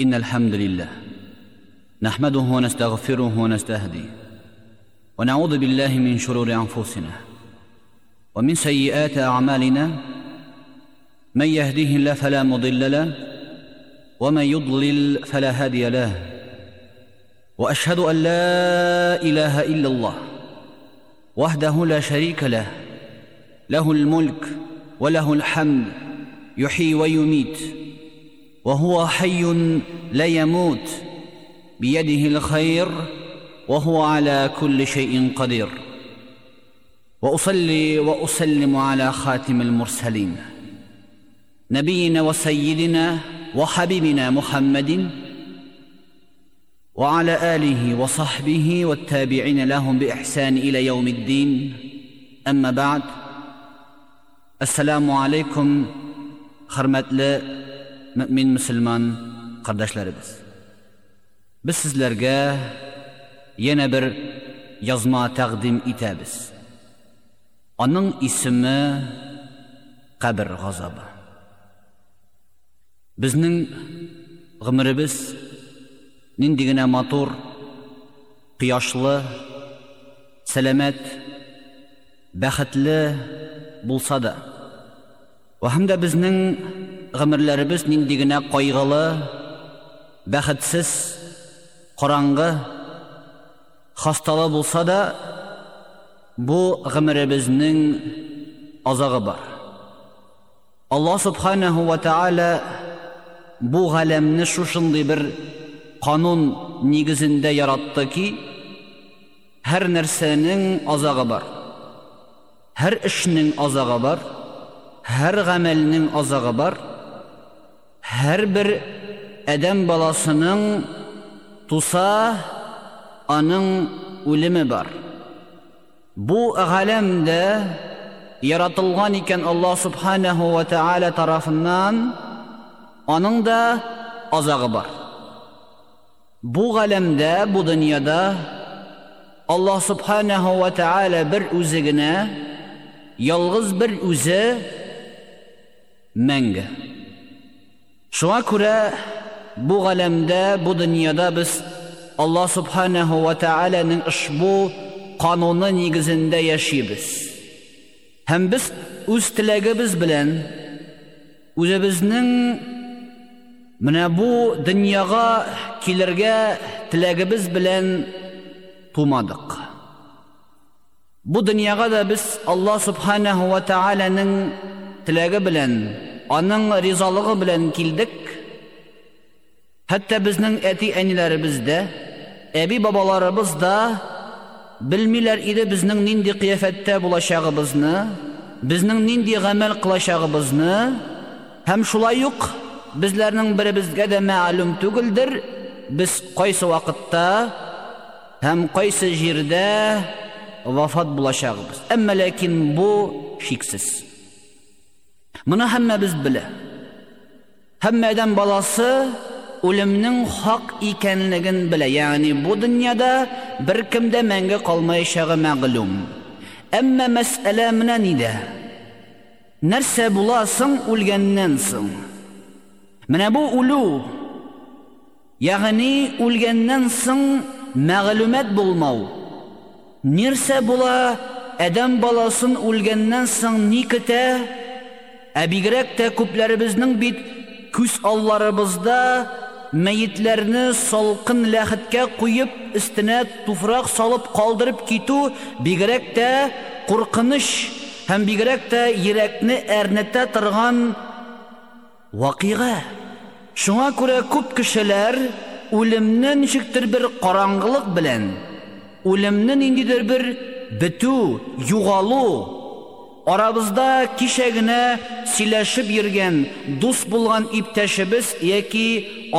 إن الحمد لله. نحمده ونستغفره ونستهديه. ونعوذ بالله من شرور أنفسنا. ومن سيئات أعمالنا من يهده الله فلا مضل له ومن يضلل فلا هادي له. وأشهد أن لا إله إلا الله وحده لا شريك له. له الملك وله الحمد يحيي ويميت. وهو حي لا يموت بيده الخير وهو على كل شيء قدير. وأصلي وأسلم على خاتم المرسلين نبينا وسيدنا وحبيبنا محمد وعلى آله وصحبه والتابعين لهم بإحسان إلى يوم الدين. أما بعد السلام عليكم hurmatli mo'min musulmon qardoshlarimiz biz sizlarga yana bir yozma taqdim etamiz uning ismi qabr g'azobi bizning g'umrimiz nindigina motor quyoshli salomat baxtli bo'lsa-da va hamda bizning g'amirlarimiz nindigina qayg'ili baxtsiz qorong'i xastali bo'lsa-da bu g'amirimizning ozog'i bor alloh subhanahu va taolo bu g'alamni shu shunday bir qonun negizida yaratdiki har narsaning ozog'i bor har ishning ozog'i bor har g'amalning ozog'i bor her bir Edem balasının tusa anın ölümü var. Bu alemde yaratılgan iken Allah subhanahu ve teala tarafından onun da azağı var. Bu alemde, bu dünyada Allah subhanahu ve teala bir özügüne, yalğız bir özü menge. Шуңа күрә бу галәмдә, бу дөньяда без Аллаһ субханаһу ва тааляның ушбу кануны нигезендә яшибез. Һәм без үз теләгебез белән үзебезнең менә бу дөньяга килергә теләгебез белән тумадык. Бу дөньяга да без Аллаһ субханаһу ва тааляның теләге белән аның ризалыгы белән килдек. Хәтта безнең әти-әниләребез дә, әби бабаларыбыз да белмиләр иде безнең нинди кыяфәттә булачагыбызны, безнең нинди гамәл кылачагыбызны, һәм шулай ук безләрнең беребезгә дә мәгълүм түгелдер, без кайсы вакытта һәм кайсы җирдә вафат булачагыбыз. Әмма ләкин бу шиксез. Bo'lashag'imiz ammo lekin bu sheksiz buni hammamiz bila hamma odam bolasi o'limning haq ekanligini bila ya'ni bu dunyoda bir kimda manga qolmayishig'i ma'lum ammo masala mana nida narsa bo'lasin o'lgandan so'ng mana bu o'luv ya'ni o'lgandan so'ng ma'lumat bo'lmov narsa bo'la odam bolasin o'lgandan so'ng nikita abigirakda ko'plarimizning bit ko'z ollarimizda mayitlarni solqin lahitga qo'yib istina tufroq solib qoldirib ketu bigirakda qo'rqinish ham bigirakda yurakni ernata turgan voqea shunga ko'ra ko'p kishilar o'limni nechikdir bir qorong'ilik bilan o'limni nindidir bir bitu yo'g'olu orabizda kechagina silashib yurgan do'st bo'lgan iptashimiz yoki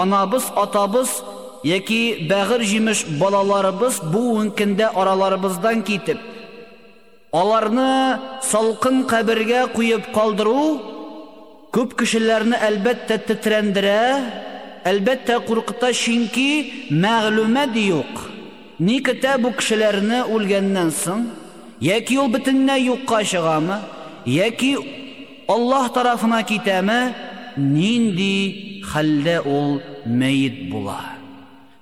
onamiz otamiz yoki bag'ir jimish bolalarimiz bu kunda oralarimizdan ketib ularni solqin qabrga qo'yib qoldiruv ko'p kishilarni albatta titrandira albatta qo'rqita chunki ma'lumot yo'q nikita bu kishilarni o'lgandan so'ng yoki u butunlay yo'qqa chiqami yoki Alloh tarafına kitami nindi хәлдә ул мәйет була.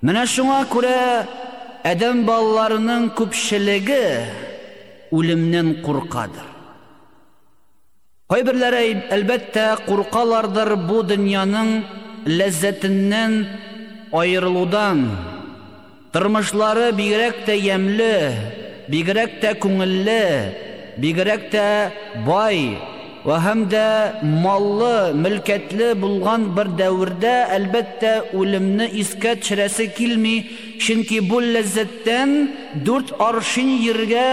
Менә шуңа күрә әдәм балаларының күпчелеге үлемнән куркадыр. Кайберләре әлбәттә куркалардыр бу дөньяның ләззәтеннән айырылудан. Тормышлары бигрәк тә ямлы, бигрәк тә күңелле, бигрәк тә бай, ва һәм дә маллы, мөлкәтле булган бер дәврдә әлбәттә үлемне искә төшерәсе килми, чөнки бу ләззәттән дүрт аршин ергә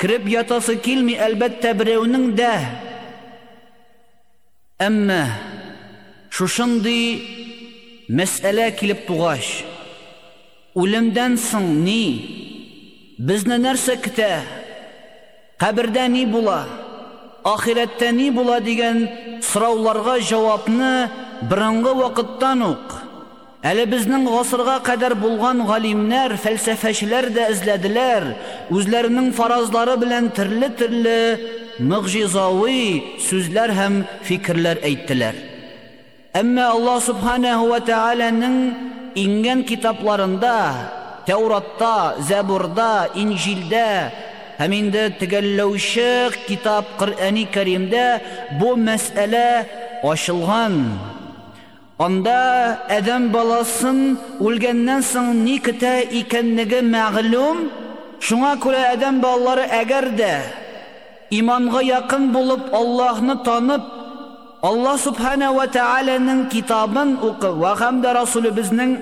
кирип ятасы килми әлбәттә берәүнең дә. Әмма шушындый мәсьәлә килеп тугач, үлемдән соң ни? Безне нәрсә көтә? Кабердә ни була? ахирәттә ни була дигән сорауларга җавапны бұрынғы вакыттан ук әле безнең гасырга кадәр булган галимнәр, фәлсәфәчеләр дә эзләделәр, үзләренең фаразлары белән төрле-төрле мөгъҗизави сүзләр һәм фикерләр әйттеләр. Әмма Аллаһ субханаһу ва тааляның ингән китапларында, Тәуратта, Забурда, Инҗилдә һәм инде тегәлләүче китап Коръәни Кәримдә бу мәсьәлә ачылган. Анда әдәм баласын үлгәннән соң ни көтә икәнлеге мәгълүм. Шуңа күрә әдәм балалары әгәр дә иманга якын булып Аллаһны танып, Аллаһ субхана ва тааляның китабын укып ва дә Расулыбызның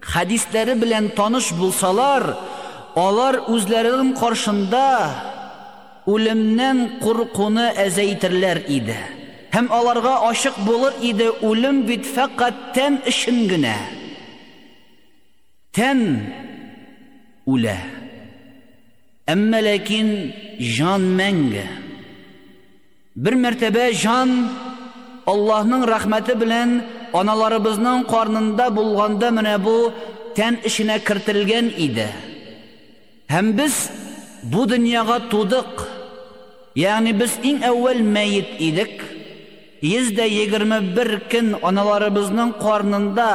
хадисләре белән таныш булсалар, Алар үзләренең каршында үлемнән куркуны әзәйтерләр иде. Һәм аларга ашык булыр иде үлем бит фақат тән өчен генә. Тән үлә. Әмма ләкин жан мәңге. Бер мәртәбә жан Аллаһның рәхмәте белән аналарыбызның карнында булганда менә бу тән эшенә кертелгән иде. Һәм без бу дөньяга тудык. Ягъни без иң әүвәл мәйит идек. 121 көн аналарыбызның карнында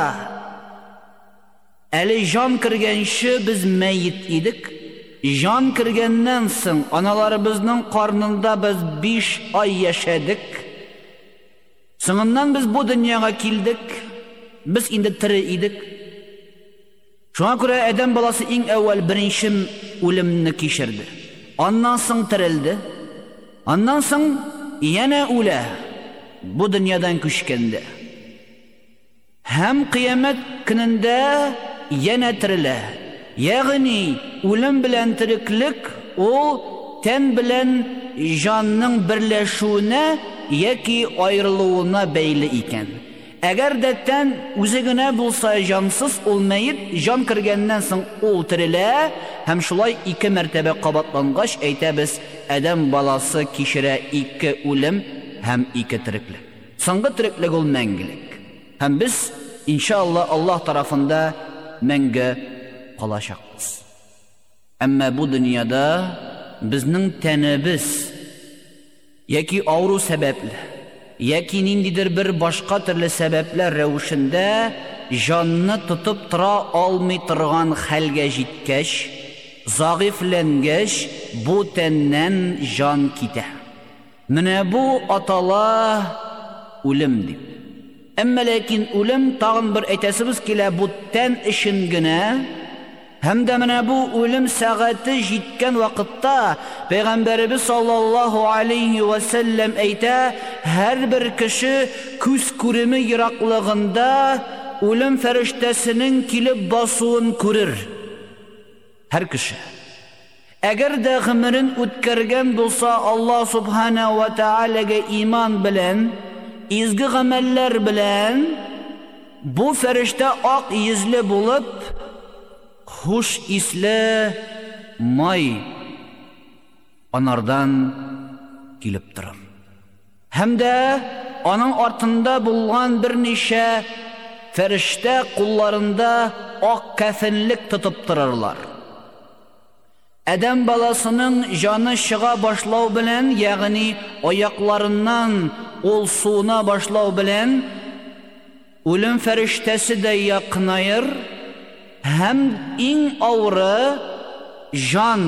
әле жан кергәнче без мәйит идек. Жан кергәннән соң аналарыбызның карнында без 5 ай яшәдек. Соңыннан без бу дөньяга килдек. Без инде тире идек. Шуңа күрә әдәм баласы иң әүвәл беренче үлемне кичерде. Аннан соң терелде. Аннан соң яна үлә. Бу дөньядан күчкәндә. Һәм кыямәт көнендә яна терелә. Ягъни үлем белән тереклек ул тән белән җанның берләшүенә яки аерылуына бәйле икән. Әгәр дә тән үзе генә булса җансыз ул мәйет җан кергәннән соң ул терелә һәм шулай ике мәртәбә кабатлангач әйтәбез адәм баласы кичерә ике үлем һәм ике тереклек. Соңгы тереклек ул мәңгелек. Һәм без иншалла Аллаһ тарафында мәңге калачакбыз. Әмма бу дөньяда безнең тәнебез яки ауру сәбәпле яки ниндидер бер башка төрле сәбәпләр рәвешендә җанны тотып тора алмый торган хәлгә җиткәч, загыйфләнгәч, бу тәннән жан китә. Менә бу атала үлем дип. Әмма ләкин үлем тагын бер әйтәсебез килә бу тән өчен генә Һәм дә менә бу үлем сәгате җиткән вакытта Пәйгамбәрбез саллаллаһу алейхи ва саллям әйтә, һәр бер кеше күз күреме ераклыгында үлем фәрештәсенең килеп басуын күрер. Һәр кеше. Әгәр дә гомерен үткәргән булса, Аллаһ субхана ва таалагә иман белән, изге гамәлләр белән бу фәрештә ак йөзле булып хуш исле май анардан килеп торам. Һәм дә аның артында булган берничә фәрештә кулларында ак кафенлек тотып торарлар. Әдәм баласының жаны чыга башлау белән, ягъни аякларыннан ул суына башлау белән үлем фәрештәсе дә якынайыр һәм иң авыры жан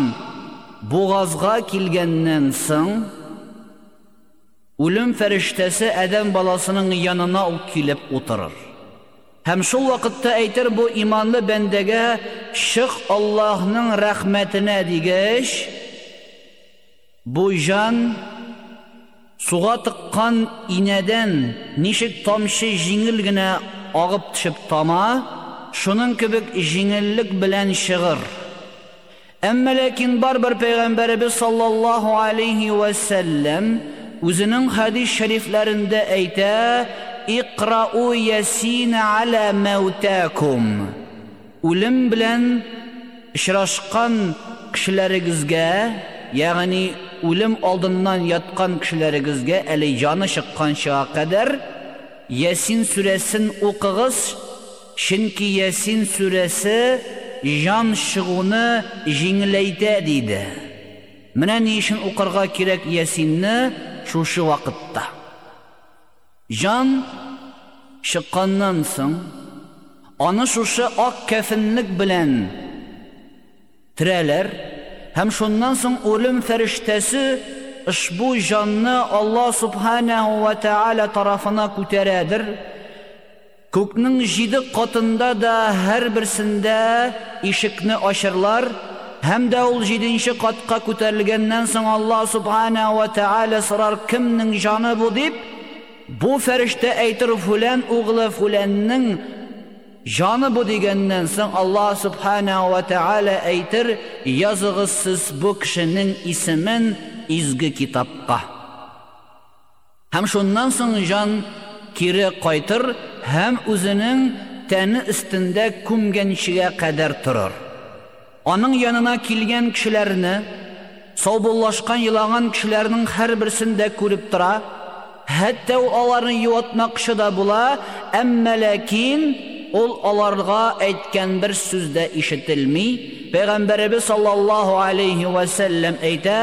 буғазға килгәннән соң үлем фәрештәсе әдәм баласының янына ук килеп утырыр. Һәм шул вакытта әйтер бу иманлы бәндәгә шык Аллаһның рәхмәтенә дигәч бу жан суга тыккан инәдән ничек тамчы җиңел генә агып төшеп тама шуның кебек җиңеллек белән чыгыр әмма ләкин барбер пәйгамбәребез саллаллаһу алейхи ва сәлләм үзенең хадис шәрифләрендә әйтә иқрау ясин аля мәутәкум үлем белән очрашкан кешеләрегезгә ягъни үлем алдыннан яткан кешеләрегезгә әле җаны чыкканча кадәр ясин сүрәсен укыгыз чөнки ясин сүрәсе жан чыгуны җиңеләйтә диде менә ни өчен укырга кирәк ясинне шушы вакытта жан чыкканнан соң аны шушы ак кәфенлек белән терәләр һәм шуннан соң үлем фәрештәсе ошбу жанны Аллаһ субханаһу ва тааля тарафына күтәрәдер күкнең җиде катында да һәр берсендә ишекне ачырлар һәм дә ул җиденче катка күтәрелгәннән соң Аллаһ субханаһу ва тааля сорар кемнең жаны бу дип бу фәрештә әйтер фулан угылы фуланның жаны бу дигәннән соң Аллаһ субханаһу ва тааля әйтер языгыз сез бу кешенең исемен изге китапка һәм шуннан соң жан кире кайтыр һәм үзенең тәне өстендә күмгәнчегә кадәр торыр Аның янына килгән кешеләрне, саубуллашкан елаган кешеләрнең һәрберсен дә күреп тора. Хәтта ул аларны юатмакчы да була, әмма ләкин ул аларга әйткән бер сүз дә ишетелми. Пәйгамбәрбез саллаллаһу алейхи ва сәллям әйтә: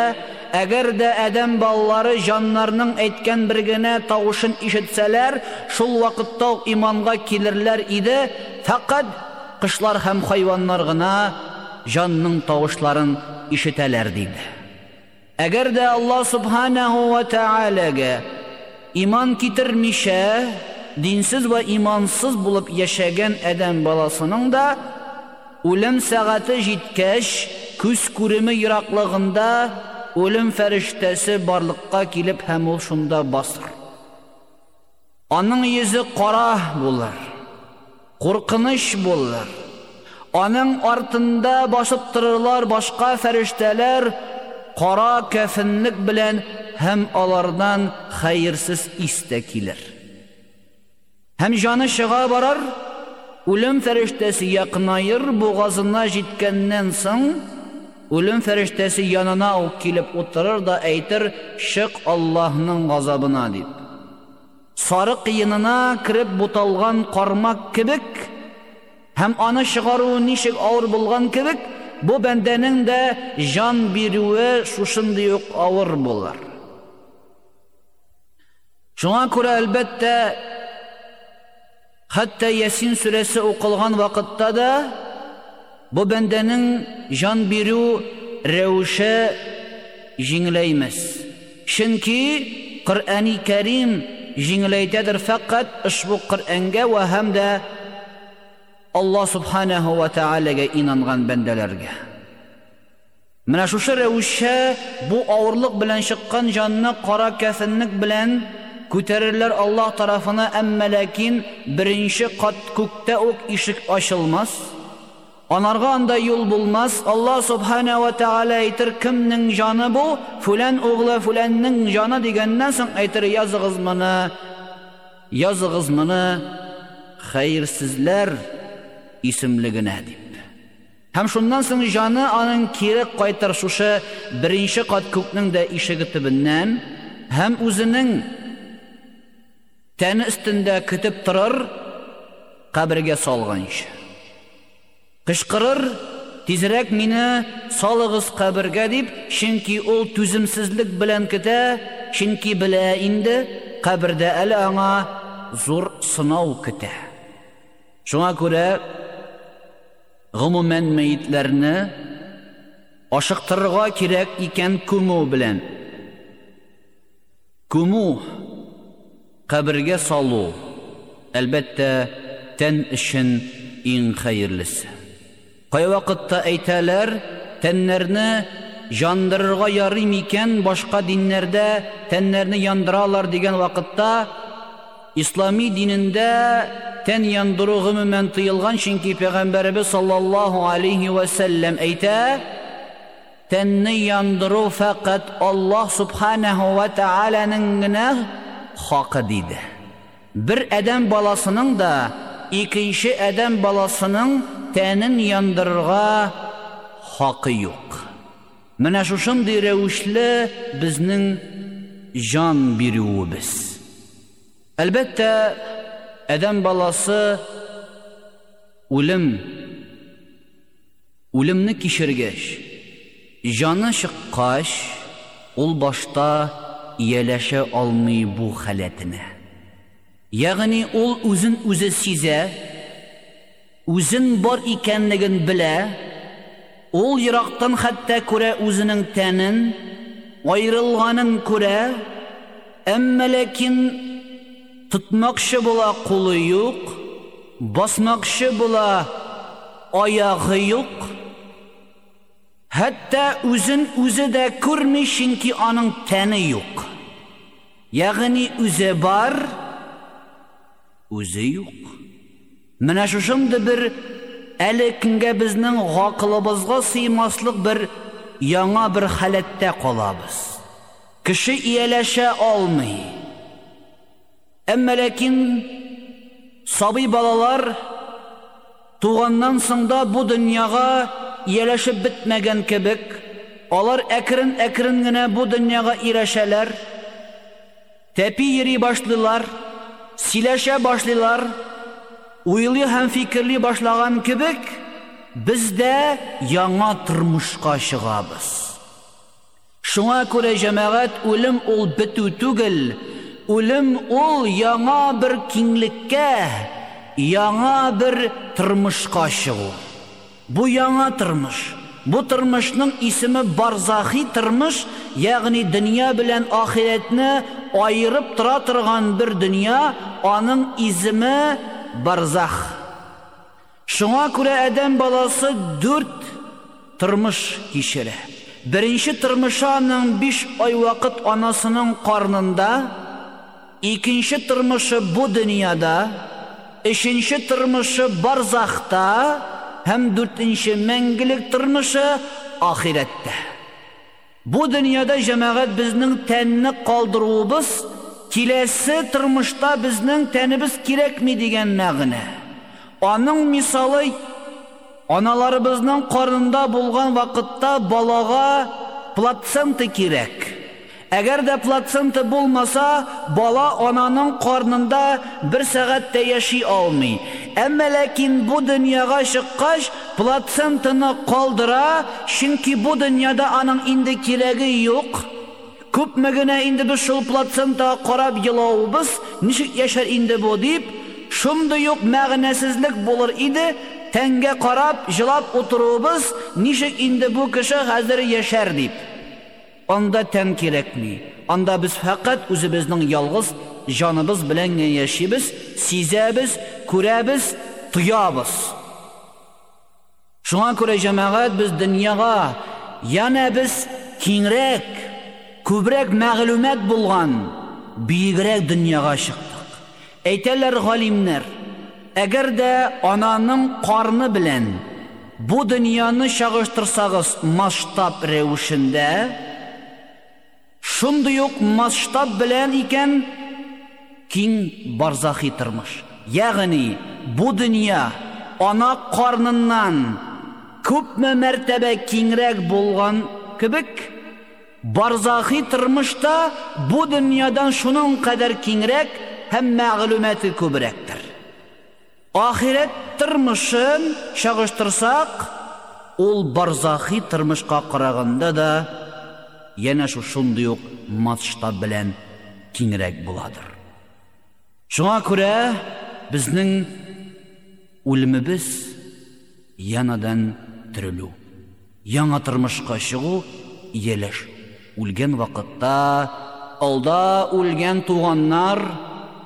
Әгәр дә адәм балалары җаннарның әйткән бер генә тавышын ишетсәләр, шул вакытта ук иманга килерләр иде, фақат кышлар һәм хайваннар гына жанның тавышларын ишетәләр диде. Әгәр дә Аллаһ субханаһу ва таалагә иман китермичә, динсез ва имансыз булып яшәгән адәм баласының да үлем сәгате җиткәч, күз күреме ераклыгында үлем фәрештәсе барлыкка килеп һәм ул шунда басыр. Аның йөзе кара булыр. Куркыныч булыр. Аның артында басып торырлар башка фәрештәләр кара кәфенлек белән һәм алардан хәерсез истә килер. Һәм җаны чыга барар, үлем фәрештәсе якынайыр бугазына җиткәннән соң үлем фәрештәсе янына ук килеп утырыр да әйтер: "Шык Аллаһның газабына" дип. Сарык йынына кирип буталган кармак кебек һәм аны чыгаруы ничек авыр булган кебек, бу бәндәнең дә жан бирүе шушындый ук авыр булыр. Шуңа күрә әлбәттә хәтта Ясин сүрәсе укылган вакытта да бу бәндәнең жан бирү рәвеше җиңеләймәс. Чөнки Коръәни Кәрим җиңеләйтәдер фақат ушбу Коръәнгә ва һәм дә Аллаһ субханаһу ва таалагә инанган бәндәләргә. Менә шушы рәвешчә бу авырлык белән чыккан җанны кара кәфенлек белән күтәрерләр Аллаһ тарафына, әмма ләкин беренче кат күктә үк ишек ачылмас. Анарга анда юл булмас. Аллаһ субханаһу ва таала әйтер кемнең җаны бу? Фулан углы фуланның җаны дигәннән соң әйтер языгыз моны. Языгыз моны. Хәерсезләр исемлегенә дип. Һәм шуннан соң җаны аның кире кайтыр шушы беренче кат күкнең дә ишеге төбеннән һәм үзенең тәне өстендә көтеп торыр. Кышкырыр Тизрәк мине салыгыз кабергә дип, чөнки ул түземсезлек белән көтә, чөнки белә инде кабердә әле аңа зур сынау көтә. Шуңа күрә гомумән мәйетләрне ашыктырырга кирәк икән күмү белән. Күмү кабергә салу әлбәттә тән өчен иң хәерлесе. Кай вакытта әйтәләр, тәннәрне жандырырга ярый микән башка диннәрдә тәннәрне яндыралар дигән вакытта ислами динендә тән яндыру гомумән тыелган чөнки пәйгамбәрбез саллаллаһу алейхи ва сәллям әйтә тәнне яндыру фақат Аллаһ субханаһу ва тааляның генә хакы диде бер адәм баласының да икенче адәм баласының тәнен яндырырга хакы юк Менә шушындый рәвешле безнең жан бирүебез. Әлбәттә, адәм баласы үлем үлемне кичергәч, жаны чыккач, ул башта ияләшә алмый бу халәтенә. Ягъни ул үзен үзе сизә, үзен бар икәнлеген белә, Ул ерактан хәтта күрә үзенең тәнен, айрылганын күрә, әмма ләкин тотмакчы була кулы юк, басмакчы була аягы юк. Хәтта үзен үзе дә күрми, чөнки аның тәне юк. Ягъни үзе бар, үзе юк. Менә шушында бер әле көнгә безнең гақылыбызга сыймаслык бер яңа бер халәттә калабыз. Кеше ияләшә алмый. Әмма ләкин сабый балалар туганнан соң да бу дөньяга ияләшеп бетмәгән кебек, алар әкрен-әкрен генә бу дөньяга ирешәләр. Тәпи йөри башлыйлар, силәшә башлыйлар, Уйлы һәм фикерли башлаган кебек без дә яңа тормышка чыгабыз шуңа күрә җәмәгать үлем ул бетү түгел үлем ул яңа бер киңлеккә яңа бер тормышка чыгу бу яңа тормыш бу тормышның исеме барзахи тормыш ягъни дөнья белән ахиретне айырып тора торган бер дөнья аның барзах. Шуңа күрә әдәм баласы дүрт тормыш кичерә. Беренче тормышы аның 5 ай вакыт анасының карнында, икенче тормышы бу дөньяда, өченче тормышы барзахта һәм дүртенче мәңгелек тормышы ахирәттә. Бу дөньяда җәмәгать безнең тәнне калдыруыбыз киләсе тормышта безнең тәнебез кирәкми дигән мәгънә. Аның мисалы аналарыбызның карнында булган вакытта балага плацента кирәк. Әгәр дә плацента булмаса, бала ананың карнында бер сәгатьтә яши алмый. Әмма ләкин бу дөньяга чыккач, плацентаны калдыра, чөнки бу дөньяда аның инде кирәге юк. Күпме генә инде без шул плацента карап елавыбыз, ничек яшәр инде бу дип, шундый ук мәгънәсезлек булыр иде, тәнгә карап җылап утырубыз, ничек инде бу кеше хәзер яшәр дип. Анда тән кирәкми. Анда без фақат үзебезнең ялгыз җаныбыз белән яшибез, сизәбез, күрәбез, тоябыз. Шуңа күрә җәмәгать без дөньяга яна без киңрәк күбрәк мәгълүмат булган бигрәк дөньяга чыктык. Әйтәләр галимнәр, әгәр дә ананың карны белән бу дөньяны чагыштырсагыз масштаб рәвешендә, шундый ук масштаб белән икән киң барзахи тормыш. Ягъни бу дөнья ана карныннан күпме мәртәбә киңрәк булган кебек, Барзахи тормышта бу дөньядан шуның кадәр киңрәк һәм мәгълүматы күбрәктер. Ахирет тормышын чагыштырсак, ул барзахи тормышка караганда да яна шу шундый ук масштаб белән киңрәк буладыр. Шуңа күрә безнең үлемебез янадан терелү. Яңа тормышка чыгу, ияләш. Үлгән вакытта алда үлгән туганнар,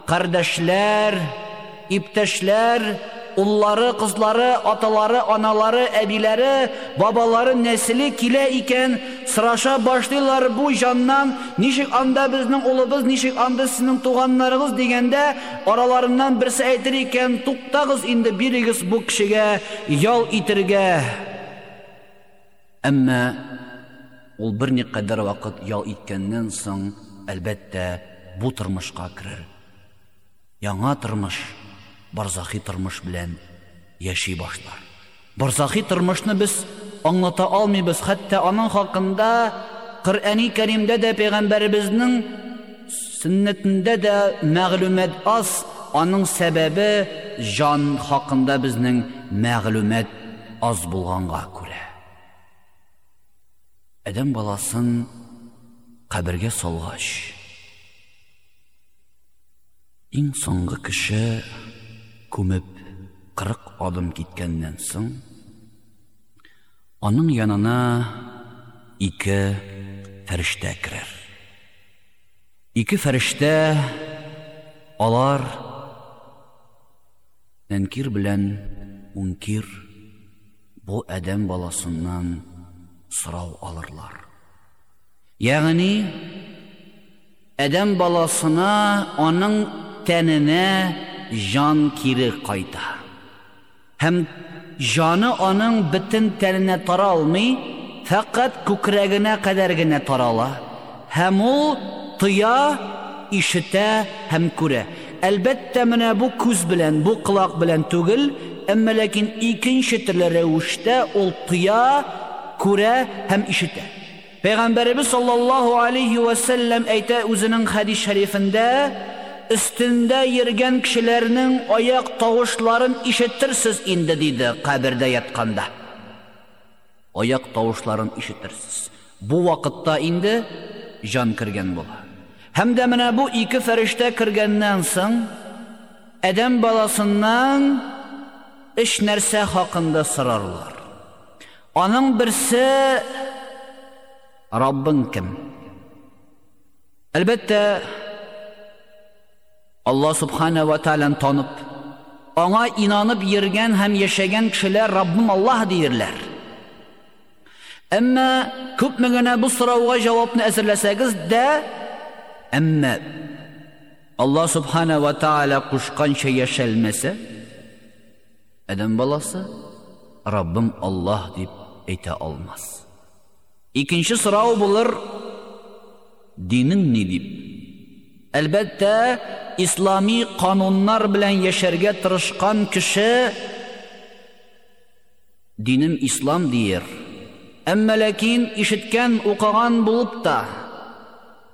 кардәшләр, иптәшләр, уллары, кызлары, аталары, аналары, әбиләре, бабалары, нәселе килә икән, сыраша башлыйлар бу жаннан, ничек анда безнең улыбыз, ничек анда сезнең туганнарыгыз дигәндә, араларыннан берсе әйтер икән, туктагыз инде бирегез бу кешегә ял итергә. Әмма ул бер никадәр вакыт ял иткәннән соң, әлбәттә, бу тормышка керер. Яңа тормыш барзахи тормыш белән яши башлар. Барзахи тормышны без аңлата алмыйбыз, хәтта аның хакында Коръәни Кәримдә дә пәйгамбәребезнең сөннәтендә дә мәгълүмат аз, аның сәбәбе жан хакында безнең мәгълүмат аз булганга күрә. Адәм баласын кабергә салгач, иң соңгы кеше күмеп қырық адым киткәннән соң аның янына ике фәрештә керер ике фәрештә алар нәнкир белән ункир бу әдәм баласыннан сорау алырлар ягъни әдәм баласына аның тәненә жан кире кайта. Һәм жаны аның бөтен тәненә таралмый, фақат күкрәгенә кадәр генә тарала. Һәм ул тыя, ишетә һәм күрә. Әлбәттә менә бу күз белән, бу кылак белән түгел, әмма ләкин икенче төрле рәвештә ул тыя, күрә һәм ишетә. Пәйгамбәрбез саллаллаһу алейхи ва саллям әйтә үзенең хадис шәрифендә, үстендә йөргән кешеләрнең аяк тавышларын ишетерсез инде диде кабердә ятканда. Аяк тавышларын ишетерсез. Бу вакытта инде жан кергән була. Һәм дә менә бу ике фәрештә кергәннән соң Адәм баласыннан эш нәрсә хакында сорарлар. Аның берсе Раббың кем? Әлбәттә, Алла субхана ва таалан танып, аңа инанып йөргән һәм яшәгән кешеләр Раббым Аллаһ диерләр. Әмма күпме генә бу сорауга җавапны әзерләсәгез дә, әмма Алла субхана ва таала кушканча яшәлмәсә, адам баласы Раббым Аллаһ дип әйтә алмас. Икенче сорау булыр, динең ни дип Әлбәттә, ислами кануннар белән яшәргә тырышкан кеше динем ислам дияр. Әмма ләкин ишеткән, укыган булып та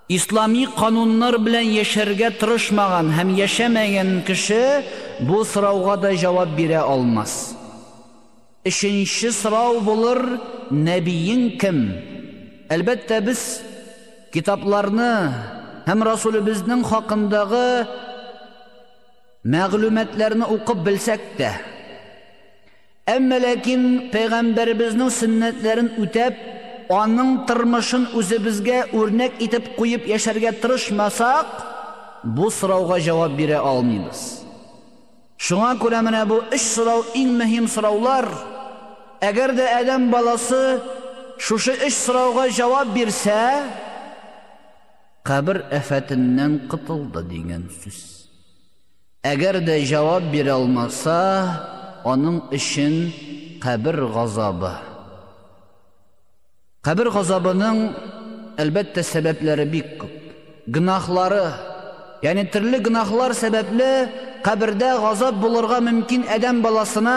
ислами кануннар белән яшәргә тырышмаган һәм яшәмәгән кеше бу сорауга да җавап бирә алмас. Өченче сорау булыр: Нәбиең кем? Әлбәттә, без китапларны һәм Расулыбызның хакындагы мәгълүматларны укып белсәк тә, әмма ләкин пәйгамбәребезнең сөннәтләрен үтәп, аның тормышын үзебезгә үрнәк итеп куеп яшәргә тырышмасак, бу сорауга җавап бирә алмыйбыз. Шуңа күрә менә бу өч сорау иң мөһим сораулар. Әгәр дә адәм баласы шушы өч сорауга җавап бирсә, Кабр афатыннан кытылды дигән сүз. Әгәр дә җавап бирә алмаса, аның өчен кабр газабы. Кабр газабының әлбәттә сәбәпләре бик күп. Гынахлары, Yəni türlü günahlar səbəbli qəbirdə qazab bulurğa mümkün edən balasına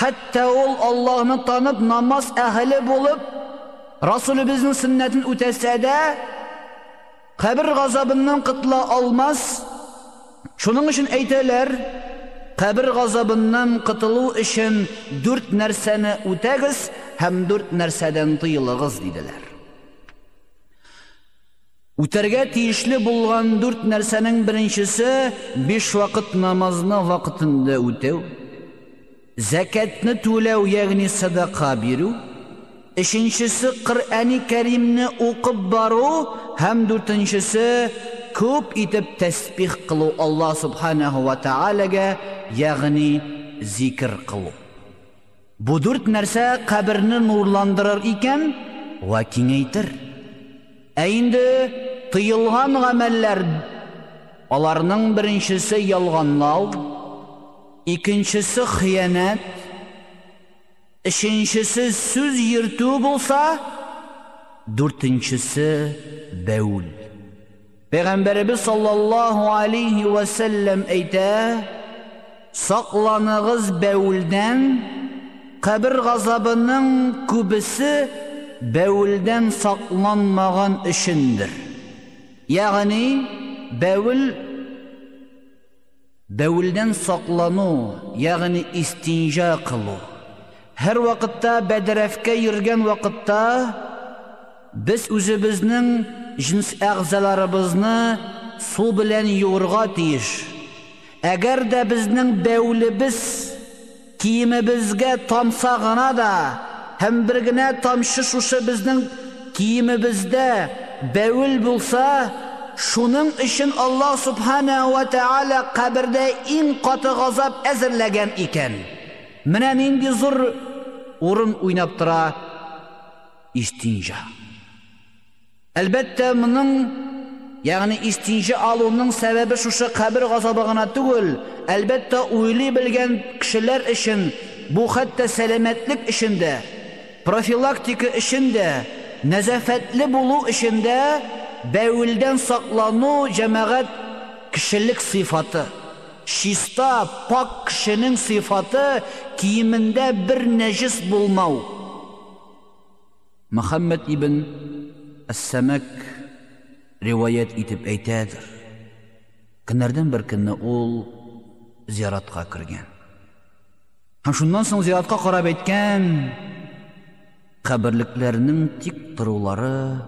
hətta ol Allahını tanıb namaz əhli olub Rasulü bizim sünnətin ötəsədə qəbir qazabından qıtla almaz. Şunun üçün eytələr qəbir qazabından qıtılı üçün dörd nərsəni ötəgiz həm dörd nərsədən tıyılığız dedilər. Үтәргә тиешле булган дүрт нәрсәнең беренчесе биш вакыт намазны вакытында үтәү, зәкәтне түләү, ягъни садака бирү, өченчесе Коръәни Кәримне укып бару һәм дүртенчесе күп итеп тәсбих кылу Аллаһ субханаһу ва таалагә, ягъни зикр кылу. Бу дүрт нәрсә каберне нурландырыр икән ва киңәйтер. Ә инде тыйылган гамәлләр аларның беренчесе ялганлау, икенчесе хыянат, өченчесе сүз йөртү булса, дүртенчесе бәул. Пәйгамбәрбез саллаллаһу алейхи ва саллям әйтә: "Сакланыгыз бәулдән, кабер газабының күбесе бәулдән сакланмаган өчендер. Ягъни бәул бәулдән саклану, ягъни истинжа кылу. Һәр вакытта бәдәрәфкә йөргән вакытта без үзебезнең җинс әгъзаларыбызны су белән юырга тиеш. Әгәр дә безнең бәулебез киемебезгә тамса гына да һәм бер генә тамчы шушы безнең киемебездә бәүел булса, шуның өчен Аллаһ субханаһу ва тааля кабердә иң каты газап әзерләгән икән. Менә нинди зур урын уйнап тора истинжа. Әлбәттә, моның ягъни истинжа алуның сәбәбе шушы кабер газабы гына түгел, әлбәттә, уйлый белгән кешеләр өчен бу хәтта сәламәтлек өчен профилактика эшендә, нәзафәтле булу эшендә бәүелдән саклану җәмәгать кешелек сыйфаты. Чиста, пак кешенең сыйфаты киемендә бер нәҗис булмау. Мөхәммәд ибн Әс-Самак риваят итеп әйтәдер. Көннәрдән бер көнне ул зиратка кергән. Һәм шуннан соң зиратка карап әйткән: Каберлекләрнең тик торулары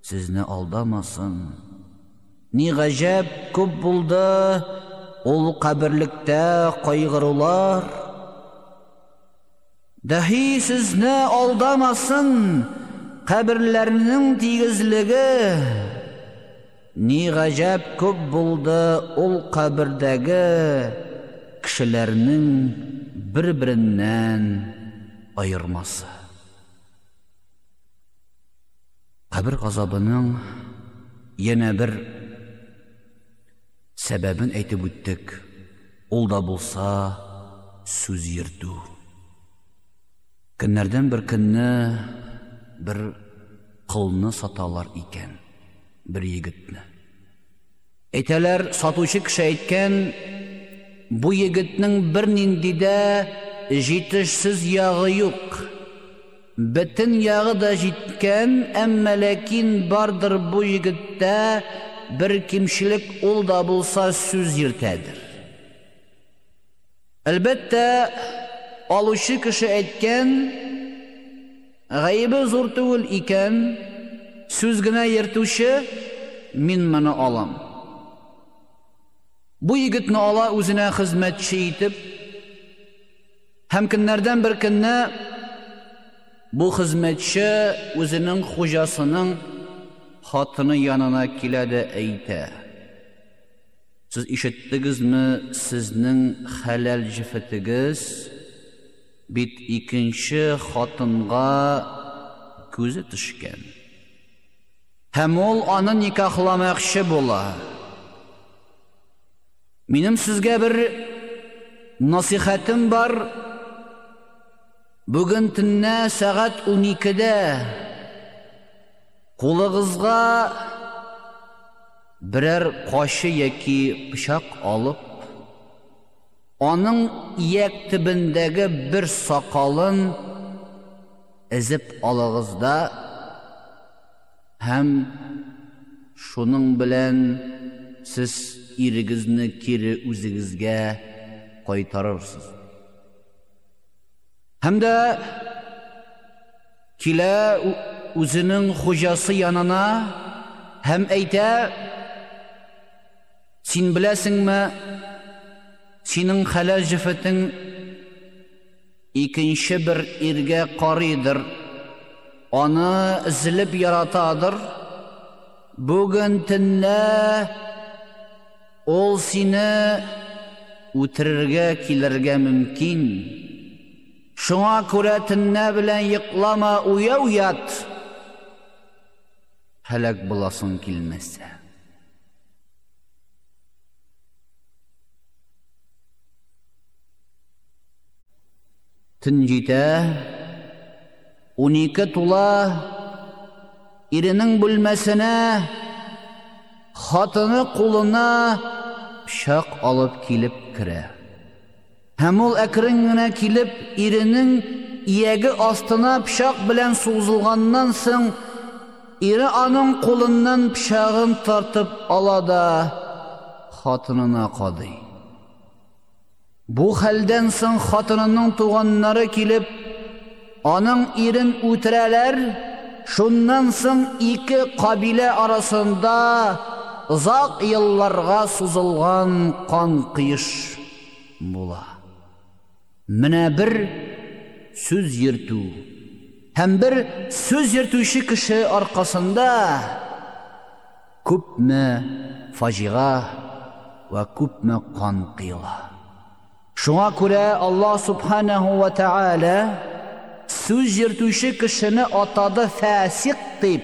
сезне алдамасын. Ни гаҗәп күп булды ул каберлектә кайгырулар. Дахи сезне алдамасын каберләрнең тигезлеге. Ни гаҗәп күп булды ул кабердәге кешеләрнең бер-береннән айырмасы. Кабер газабының яна бер сәбәбен әйтеп үттек. Ул да булса сүз йөртү. Көннәрдән бер көнне бер кылны саталар икән. Бер егетне. Әйтәләр, сатучы кеше әйткән, бу егетнең бер нинди дә җитешсез ягы юк. Бөтен ягы да җиткән, әмма ләкин бардыр бу егеттә бер кимчелек ул да булса сүз йөртәдер. Әлбәттә, алучы кеше әйткән, гаибе зур түгел икән, сүз генә йөртүче мин моны алам. Бу егетне ала үзенә хезмәтче итеп, һәм көннәрдән бер көнне Бу хезмәтче үзенең хуҗасының хатыны янына килә дә әйтә. Сез ишеттегезме, сезнең хәләл җифетегез икенче хатынга күзе төшкән. Һәм ул аны никахламакчы була. Минем сезгә бер насихатым бар, Бүген төннә сәгать 12-дә кулыгызга берәр кашы яки пычак алып, аның ияк төбендәге бер сакалын эзеп алыгыз да һәм шуның белән сез ирегезне кире үзегезгә кайтарырсыз. Дә килә үзенең хуҗасы янына һәм әйтә син беләсеңме синең хәләл җефетең икенче бер иргә карыйдыр аны эзелеп яратадыр бүген төнлә ул сине үтерергә килергә мөмкин шуңа күрә төнлә белән йоклама уяу ят һәлак буласың килмәсә Төн җитә, унике тула, иренең бүлмәсенә, хатыны кулына пышак алып килеп керә. Һәм ул әкрен генә килеп, иренең ияге астына пышак белән сузылганнан соң, ире аның кулыннан пышагын тартып ала да хатынына кадый. Бу хәлдән соң хатынының туганнары килеп, аның ирен үтерәләр, шуннан соң ике кабилә арасында озак елларга сузылган кан кыйыш була. Менә бер сүз йөртү һәм бер сүз йөртүче кеше аркасында күпме фаҗига ва күпме кан кыйла. Шуңа күрә Аллаһ Субханаһу ва Тааля сүз йөртүче кешене атады фасик дип.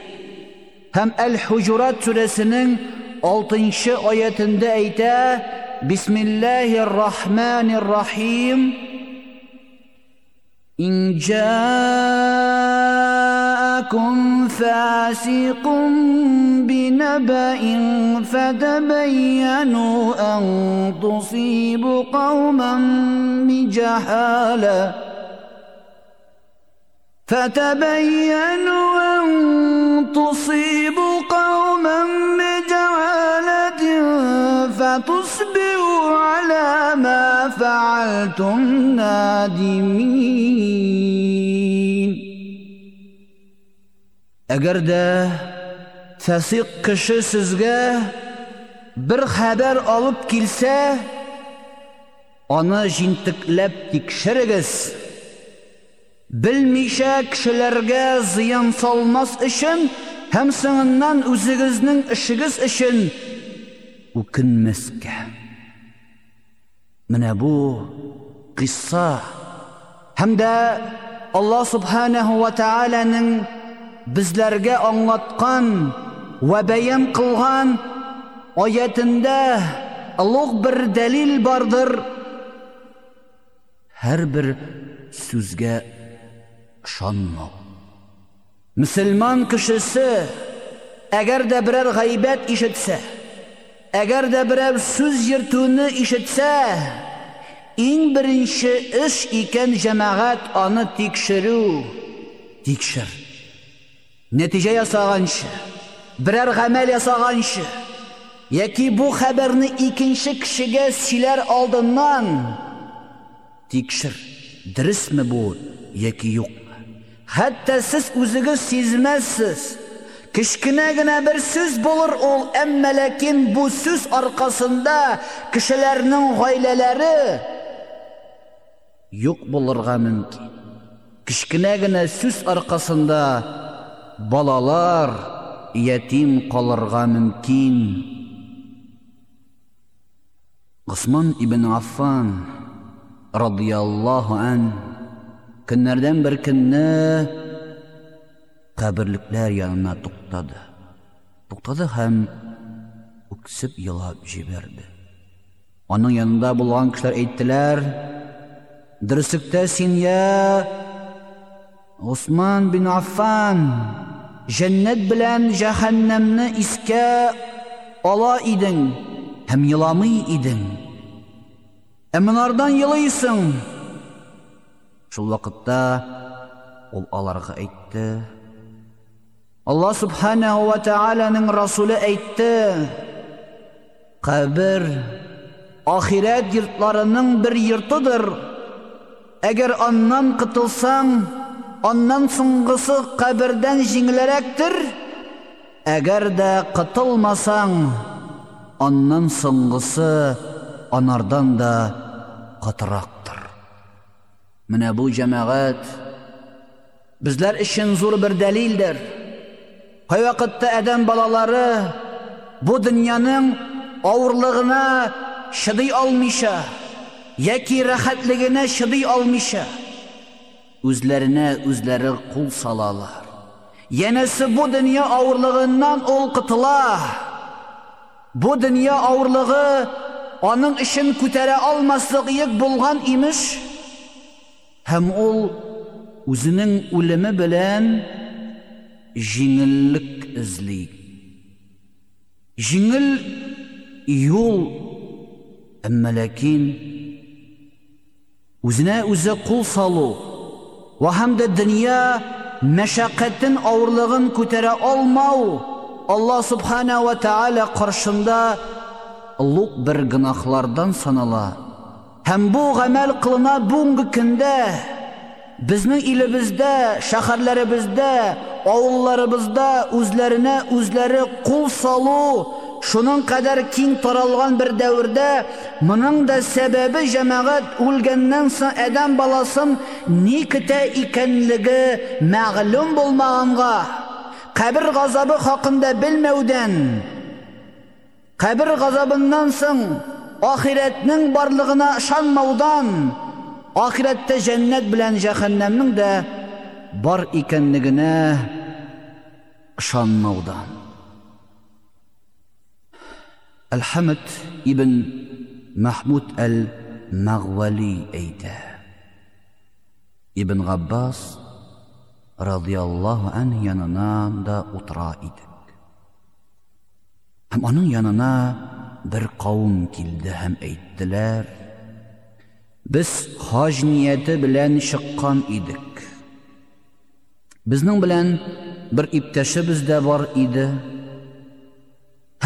Һәм Әл-Хуҗурат сүрәсенең 6-нчы аятында әйтә: Бисмиллаһир-рахманир-рахим. إن جاءكم فاسق بنبأ فتبينوا أن تصيبوا قوما بجهالة. فتبينوا أن تصيبوا قوما على ما فعلتم نادمين Әгәр дә фасик кеше сезгә бер хәбәр алып килсә, аны җинтекләп тикшерегез. Белмичә кешеләргә зыян салмас өчен һәм соңыннан үзегезнең эшегез өчен үкенмәскә. من أبوه qissah hamda Alloh subhanahu va taolaning bizlarga anglatgan va bayon qilgan oyatında ulug' bir dalil bordir. Har bir so'zga ishonma. Musulmon kishisi agarda biror g'aybat eshitsa, әгәр дә берәр сүз йөртүне ишетсә, иң беренче эш икән җәмәгать аны тикшерү. Тикшер. Нәтиҗә ясаганчы, берәр гамәл ясаганчы, яки бу хәбәрне икенче кешегә сөйләр алдыннан тикшер. Дөресме бу яки юк? Хәтта сез үзегез сизмәссез. Кишкенә генә бер сүз булыр ул, әмма ләкин бу сүз аркасында кешеләрнең гаиләләре юк булырга мөмкин. Кишкенә генә сүз аркасында балалар ятим калырга мөмкин. Госман ибн Аффан радиллаһу ан көннәрдән бер көнне каберлекләр янына туктады. Туктады һәм үксеп елап җибәрде. Аның янында булган кешеләр әйттеләр: "Дөреслектә син я Усман бин Аффан Жәннәт белән җәһәннәмне искә ала идең һәм йыламый идең. Ә монардан йылыйсың. Шул вакытта ул аларга әйтте. Алла Субханаһу ва Тааляның Расулы әйтте. Кабер ахирәт йортларының бер йортыдыр. Әгәр аннан кытылсаң, Аннан соңгысы кабердән җиңелрәктер. әгәр дә қытылмасаң, аннан соңғысы анардан да қытырақтыр. Менә бу җәмәгать безләр өчен зур бер дәлилдер. Вакытта адәм балалары бу дөньяның авырлыгына шыдый алмыйша, яки рәхәтлегенә шыдый алмыйша, үзләренә үзләре кул салалар. Янәсе бу дөнья авырлыгыннан ул кытыла. Бу дөнья авырлыгы аның өчен күтәрә алмаслык йөк булган имеш. Һәм ул үзенең үлеме белән җиңеллек эзли. Җиңел юл әмма ләкин үзенә үзе кул салу ва дә дөнья мәшәкатен авырлыгын күтәрә алмау Аллаһ субхана ва тааля каршында лук бер гынахлардан санала. Һәм бу гамәл кылына бүгенге көндә безнең илебездә, шәһәрләребездә, авылларыбызда үзләренә үзләре кул салу шуның кадәр киң таралган бер дәврдә моның да сәбәбе җәмәгать үлгәннән соң адәм баласын ни көтә икәнлеге мәгълүм булмаганга кабер газабы хакында белмәүдән кабер газабыннан соң ахирәтнең барлыгына ышанмаудан ахирәттә җәннәт белән җәһәннәмнең дә бар икәнлегенә ышанмаудан Әлхәмет ибн Мәхмуд әл-Мәғвали әйтә. Ибн Ғаббас радиаллаху ән янына да утыра идек. Һәм аның янына бер қауым килде һәм әйттеләр. Без хаж нияте белән чыккан идек. Безнең белән бер иптәшебез дә бар иде.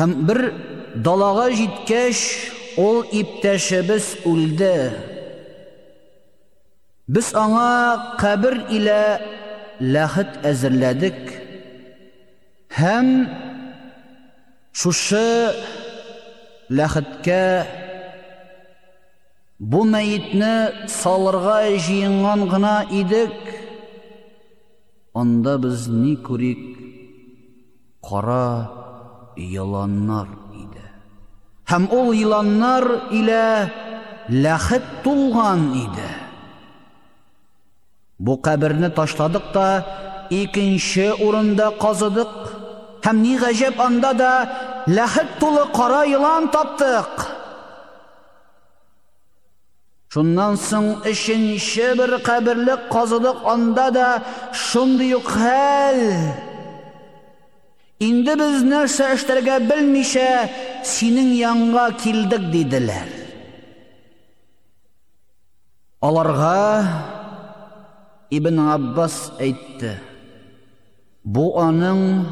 Һәм бер далага җиткәч, ул иптәшебез үлде. Без аңа кабер илә ләхет әзерләдек. Һәм шушы ләхеткә бу мәйтне салырга җыенган гына идек. Анда без ни күрик? Кара яланнар һәм ул йыланнар илә ләхет тулган иде. Бу каберне ташладык та икенче урында казыдык һәм ни гаҗәп анда да ләхет тулы кара йылан таптык. Шуннан соң өченче бер каберле казыдык анда да шундый ук хәл. Инде без нәрсә эшләргә белмичә, синең янга килдек диделәр. Аларга Ибн Аббас әйтте. Бу аның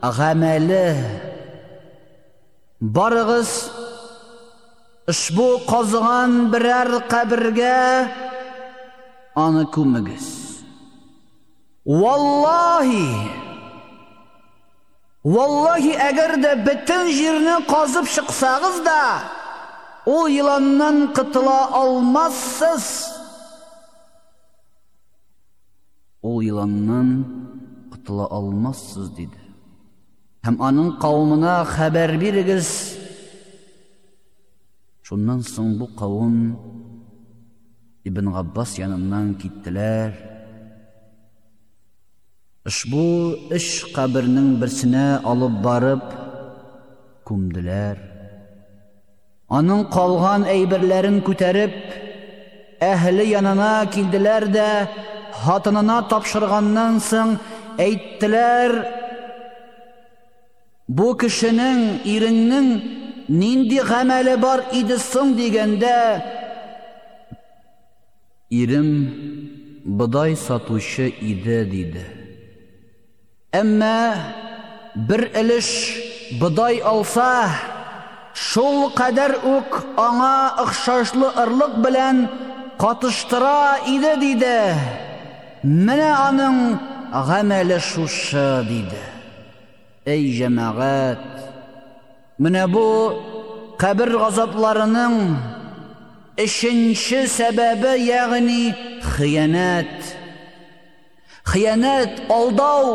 гамәле. Барыгыз ушбу казыган берәр кабергә аны күмегез. Валлаһи Валлахи, әгәр дә бөтен җирне казып чыксагыз да, ул йыланнан кытыла алмассыз. Ул йыланнан кытыла алмассыз диде. Һәм аның кавымына хәбәр бирегез. Шуннан соң бу кавым Ибн Габбас яныннан киттеләр. Ушбу эш кабернең берсенә алып барып күмделәр. Аның калган әйберләрен күтәреп әһле янына килделәр дә хатынына тапшырганнан соң әйттеләр: Бу кешенең иреңнең нинди гамәле бар иде соң дигәндә Ирем быдай сатучы иде диде. Әммә бер әлеш быдай алса, шул кадәр үк аңа охшашлы ырлык белән катыштыра иде диде. Менә аның гамәле шушы диде. эй жәмәғәт менә бу кабір газапларының өченче сәбәбе ягъни хыянат хыянат алдау.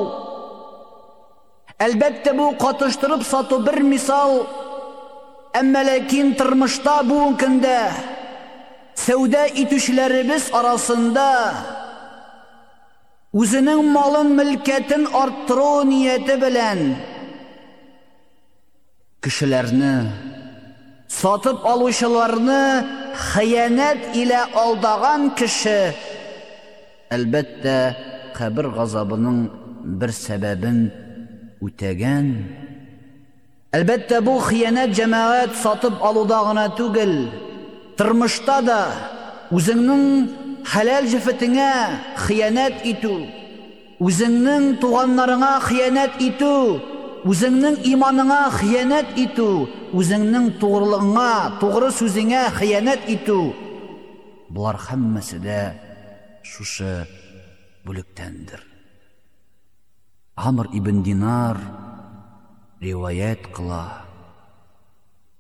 Әлбәттә бу катыштырып сату бер мисал. Әмма ләкин тормышта бүгенге көндә сәүдә итүчеләребез арасында үзенең малын мөлкәтен арттыру нияте белән кешеләрне сатып алучыларны хыянат илә алдаган кеше әлбәттә кабер газабының бер сәбәбен үтәгән әлбәттә бу хыянат җәмәгать сатып алуда гына түгел тормышта да үзеңнең хәләл җефетеңә хыянат итү үзеңнең туганнарыңа хыянат итү үзеңнең иманыңа хыянат итү үзеңнең тугрылыгыңа тугры сүзеңә хыянат итү булар һәммәсе дә шушы бүлектәндер Амр ибн Динар риваят кыла.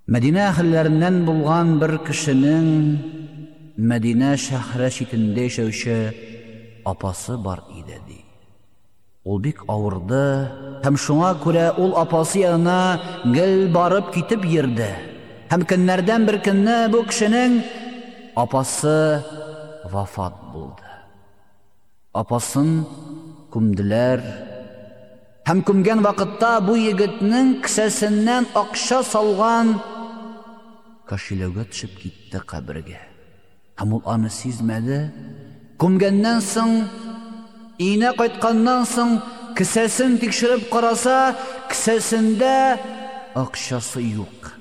Мәдинә әһелләреннән булган бер кешенең Мәдинә шәһәре читендә яшәүче апасы бар ди. Ул бик авырды һәм шуңа күрә ул апасы янына гел барып китеп йөрде. Һәм көннәрдән бер көнне бу кешенең апасы вафат булды. апасын күмделәр һәм күмгән вакытта бу егетнең кесәсеннән акча салган кашиләүгә төшеп китте кабергә һәм ул аны сизмәде күмгәннән соң өенә кайтканнан соң кесәсен тикшереп караса кесәсендә акчасы юк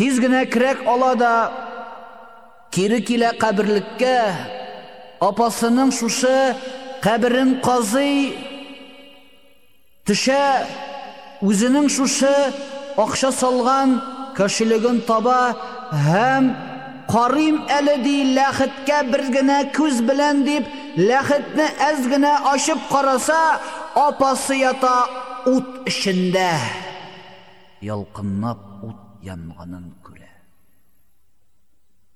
тиз генә керәк ала да кире килә каберлеккә апасының шушы каберен казый төшә үзенең шушы акча салган кошелеген таба һәм карыйм әле ди ләхеткә бер генә күз белән дип ләхетне әз генә ачып караса апасы ята ут эчендә ялкынлап ут янганын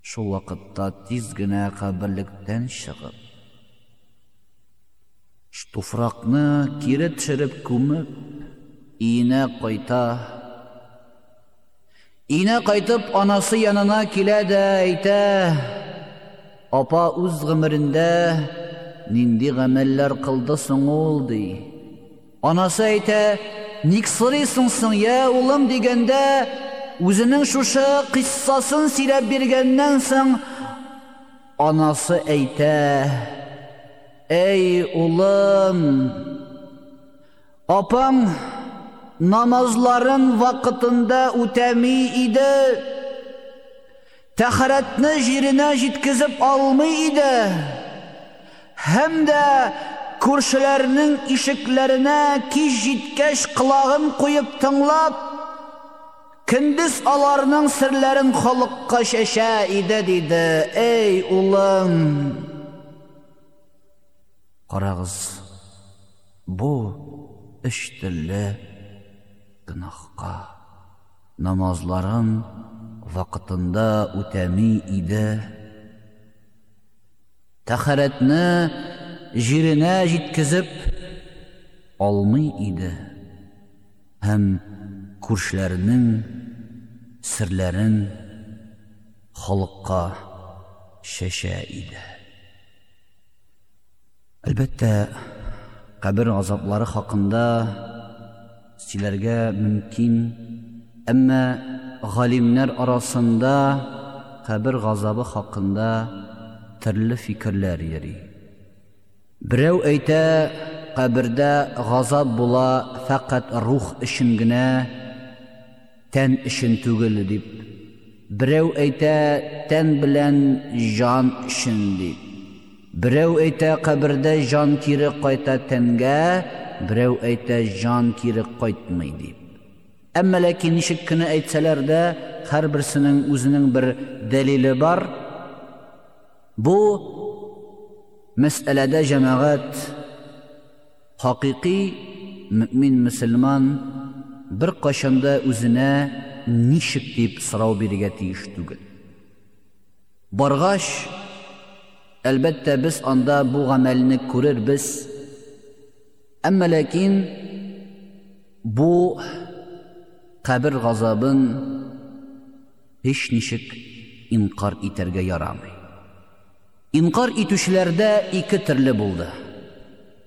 Шул вакытта тиз генә каберлектән чыгып, туфракны кире төшереп күмеп, ине кайта. Ине кайтып анасы янына килә дә әйтә: "Апа үз гомерендә нинди гамәлләр кылды соң ул?" ди. Анасы әйтә: "Ник сорыйсың соң, я улым?" дигәндә, Үзенең шушы кыссасын сөйләп биргәннән соң анасы әйтә: "Эй улым, апаң намазларын вакытында үтәми иде. Тәхәрәтне җиренә җиткезеп алмый иде. Дә күршеләрнең ишекләренә кич җиткәч кылагын куеп тыңлап, Көндіз аларның сірлерін халыққа шәшә иде дейді. Эй, улым! Қарағыз, бұ үш түрлі гынаққа намазларын вақытында үтәми иде. Тәхәрәтні жиренә жеткізіп алмый иде. Һәм күршеләрнең серләрен халыкка шәшә иде. Әлбәттә, кабер азаплары хакында сөйләргә мөмкин, әмма галимнәр арасында кабер газабы хакында төрле фикерләр йөри. Берәү әйтә, кабердә газап була фақат рух генә, тән өчен түгел дип берәү әйтә тән белән жан өчен дип берәү әйтә кабердә жан кире кайта тәнгә берәү әйтә жан кире кайтмый дип әмма ләкин ничек кенә әйтсәләр дә һәрберсенең үзенең бер бар Бу мәсьәләдә jamoat haqiqiy mo'min мусламан бер qo'shinda үзенә nishib дип so'rov beriga тиеш түгел. borg'ash әлбәттә без анда бу amalni ko'rir Әмма ammo бу bu qabr һеч hech инкар inkor ярамый инкар итүчеләрдә ике төрле булды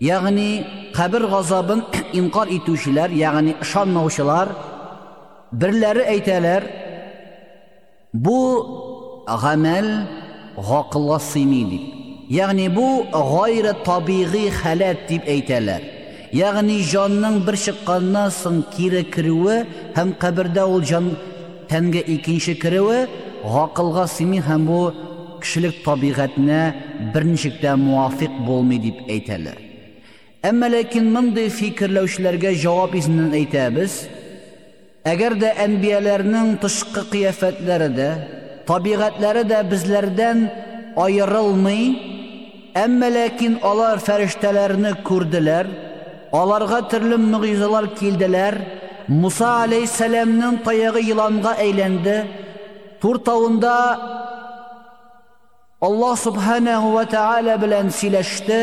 ягъни кабер газабын инкар итүчеләр ягъни ышанмаучылар берләре әйтәләр бу гамәл гакылга сыймый дип ягъни бу гайры табигый халат дип әйтәләр ягъни җанның бер чыкканнан соң кире керүе һәм кабердә ул җан тәнгә икенче керүе гакылга сыймый һәм бу кешелек табигатенә берничек тә муафиq булмый дип әйтәләр әмма ләкин мондый фикерләүчеләргә җавап исеннән әйтәбез әгәр дә әнбияләрнең тышкы кыяфәтләре дә табигатьләре дә безләрдән аерылмый әмма ләкин алар фәрештәләрне күрделәр аларга төрле мөгъҗизалар килделәр Муса алейхиссаламның таягы йыланга әйләнде Туртауында Аллах субханаху ва таала белән сөйләште,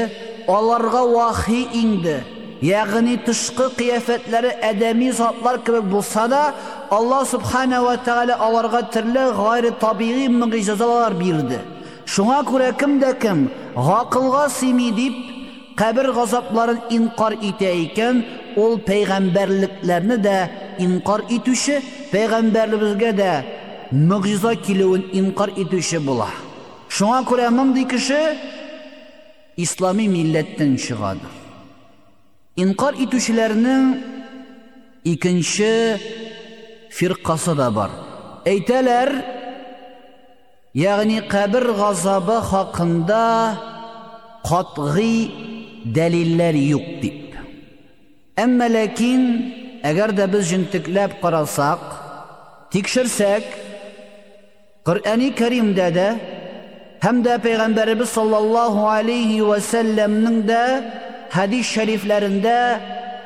аларга вахи инде. Ягъни тышкы кыяфәтләре адәми затлар кебек булса да, Аллах субханаху ва таала аларга төрле гайры табигый мөгъҗизалар бирде. Шуңа күрә кем дә кем гакылга сыймый дип кабер газапларын инкар итә икән, ул пәйгамбәрлекләрне дә инкар итүче, пәйгамбәрлегезгә дә мөгъҗиза килүен инкар итүче була. Шуңа күрә мондый кеше ислами милләттән чыгадыр. Инкар итүчеләрнең икенче фирқасы да бар. Әйтәләр, ягъни кабер газабы хакында катгый дәлилләр юк дип. Әмма ләкин әгәр дә без җентекләп карасак, тикшерсәк, Qur'oni Karimda hem de Peygamberimiz sallallahu aleyhi ve sellem'nin de hadis şeriflerinde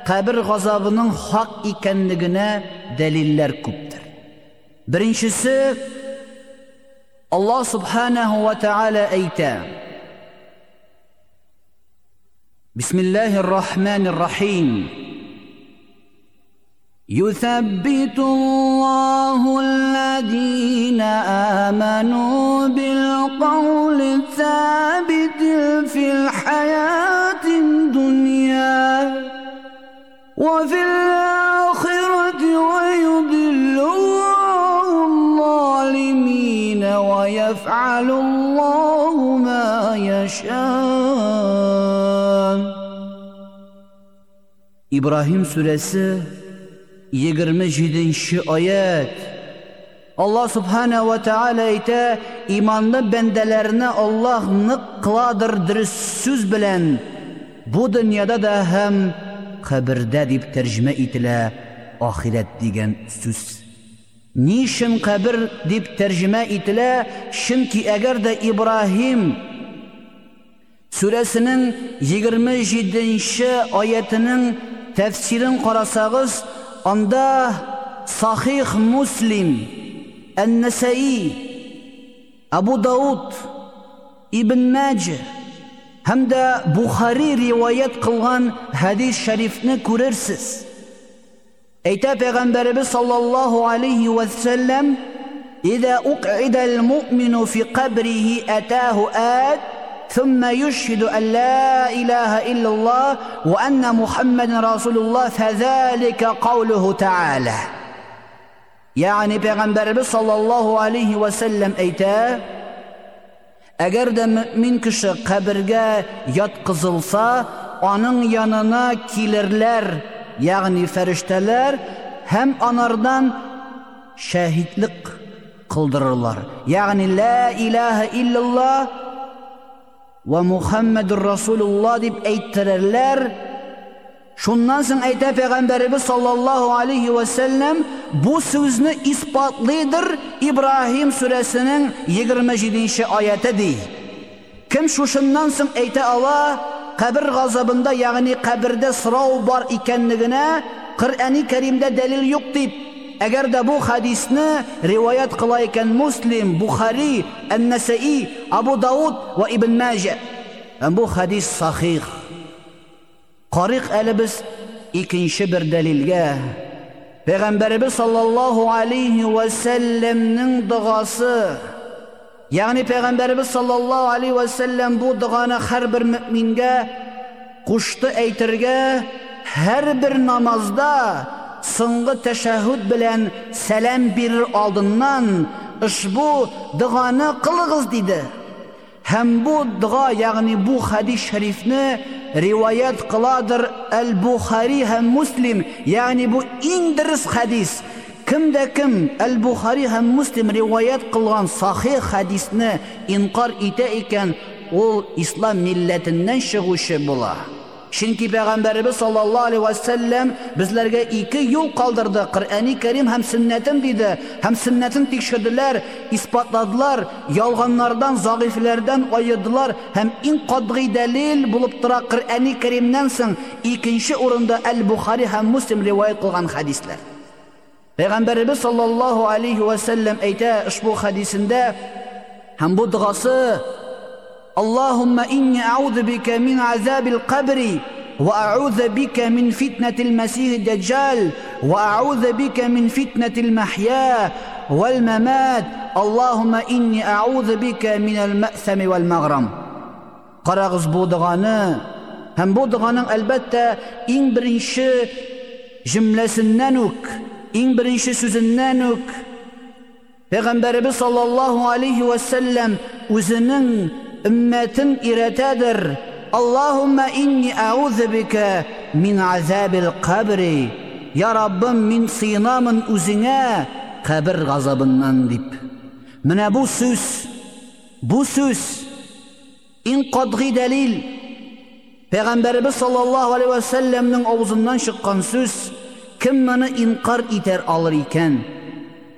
kabir gazabının hak ikenligine deliller kuptur. Birincisi Allah subhanahu ve teala eyte Bismillahirrahmanirrahim يثبت الله الذين آمنوا ويفعل الله ما يشاء إبراهيم سورة 27 oyat Allah subhanahu va taala ayta imonli bandalarni Alloh niq qiladir durust so'z bilan bu dunyoda da ham qabrda deb tarjima etila oxirat degan so'z nishin qabr deb tarjima etila chunki agarda ibrohim surasining 27 oyatining tafsirini qarasangiz анда Сахих Муслим, Ан-Насаи, Абу Дауд, Ибн Маджи һәмдә Бухари риваят кылган хадис шәрифне күрерсез. أيتا پیغمبر صلى الله عليه وسلم إذا أقعد المؤمن في قبره أتاه آد ثم يشهد أن لا إله إلا الله وأن محمد رسول الله فذلك قوله تعالى. يعني پیغمبر صلى الله عليه وسلم أيتا Әгәрдә мөмин кеше кабергә яткызылса, аның янына килерләр, ягъни фәрештәләр һәм анардан шаһидлек кылдырырлар. Ягъни ла илаха иллаллах ва Мухаммадур Расулуллах дип әйттерәләр. Шуннан соң әйтә Пәйгамбәрбез саллаллаһу алейхи ва саллям бу сүзне испатлыйдыр Ибраһим сүрәсенең 27-нче аяты ди. Кем шушыннан соң әйтә ала, qabr g'azabında ya'ni qabrda sirov bor ekanligini Qur'oni Karimda dalil yo'q deb. Agarda bu hadisni rivoyat qilayotgan Muslim, Buxoriy, An-Nasai, Abu Davud va Ibn Majah bu hadis sahih. Qoriq alibiz ikkinchi bir dalilga. Peygamberimiz sallallohu alayhi va sallamning duosi Ягъни Пәйгамбәрбез саллаллаһу алейхи ва саллам бу дуганы һәрбер мөмингә кушты әйтергә, һәрбер намазда соңгы тәшәһүд белән сәлам бирер алдыннан ушбу дуганы кылыгыз диде. Һәм бу дуга, ягъни бу хадис шәрифне риваят кыладыр Әл-Бухари һәм Муслим, ягъни бу иң дөрес хадис. Кемдә кем Әл-Бухари һәм Муслим риваят кылган сахих хадисне инкар итә икән, ул ислам милләтеннән чыгучы була. Чөнки Пәйгамбәрбез саллаллаһу алейхи ва саллям безләргә ике юл калдырды. Коръани Кәрим һәм сөннәтен диде. Һәм сөннәтен тикшерделәр, испатладылар, ялганнардан, загыйфләрдән айыдылар һәм иң катгый дәлил булып тора Коръани Кәримнән соң икенче урында Әл-Бухари һәм Муслим риваят кылган payg'ambarimiz sollallohu alayhi vasallam ayta ushbu hadisida ham bu duosi Allohumma inni a'udhu bika min azabil qabri va a'udhu bika min fitnatil masih dajjal va a'udhu bika min fitnatil mahya wal mamat Allohumma inni a'udhu bika min al ma'sam wal maghram qarag'iz bu duoni ham bu duoning albatta eng birinchi jumlasindan o'k иң беренче сүзеннән үк Пәйгамбәребез саллаллаһу алейхи ва сәлләм үзенең өммәтен иратадыр. Аллаһумма инни аузу бика мин азабил кабри. Я Раббым, мин сыйынамын үзеңә кабер газабыннан дип. Менә бу сүз, бу сүз иң катгый дәлил. Пәйгамбәребез саллаллаһу алейхи ва сәлләмнең авызыннан чыккан сүз Кем моны инкар итәр алыр икән?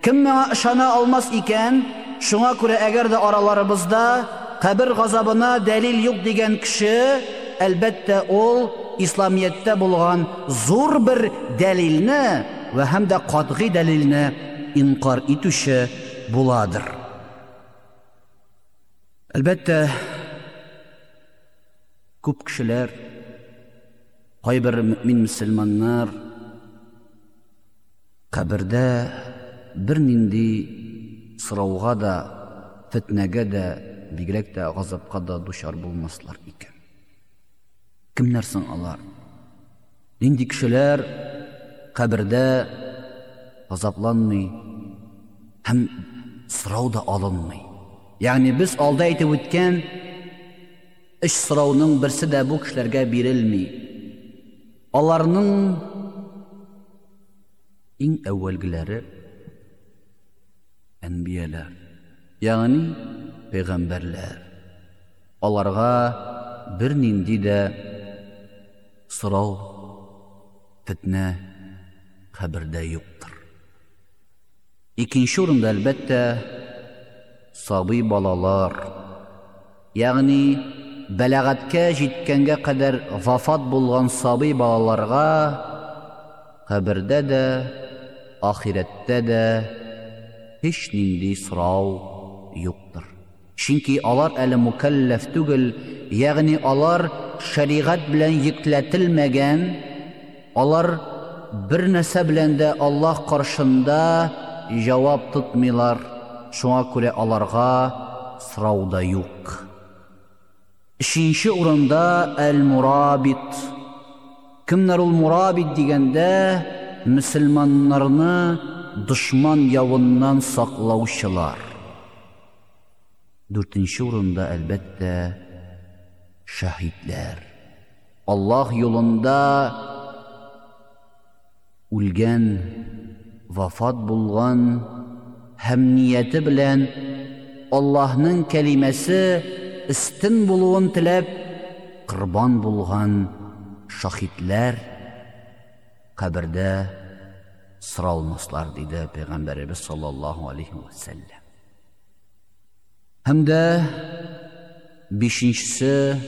Кем моңа ышана алмас икән? Шуңа күрә әгәр дә араларыбызда кабер газабына дәлил юк дигән кеше, әлбәттә ул исламиятта булган зур бер дәлилне ва һәм дә катгый дәлилне инкар итүче буладыр. Әлбәттә, күп кешеләр, кайбер мөмин мөселманнар bir nindi so'rovga da fitnaga da бигрәк тә газапка да дучар булмаслар икән. Кемнәр соң алар? Нинди кешеләр кабердә газапланмый һәм сорау да алынмый. Ягъни без алда әйтеп үткән эш сорауның берсе дә бу кешеләргә бирелми. Аларның әүвәлгеләре әнбияләр. Ягъни пәйғәмбәрләр. Аларга бер нинди дә сорау, фитнә хәбәрдә юктыр. Икенче урында әлбәттә сабый балалар, ягъни бәлагатькә җиткәнгә кадәр вафат булган сабый балаларга хәбәрдә дә, ахирәттә дә һеч нинди сорау юктыр. Чөнки алар әле мукаллаф түгел, ягъни алар шариғат белән йөкләтелмәгән, алар бер нәрсә белән дә Аллаһ каршында җавап тотмыйлар. Шуңа күрә аларга сорау да юк. Ишенче урында әл-мурабит. Кемнәр ул мурабит дигәндә, мусламаннарны душман явыннан саклаучылар. Дүртенче урында әлбәттә шаһидләр. Аллаһ юлында үлгән, вафат булган һәм нияте белән Аллаһның кәлимәсе истин булуын теләп курбан булган шаһидләр кабердә соралмаслар диде Пәйгамбәрбез саллаллаһу алейхи. Һәм дә бишенчесе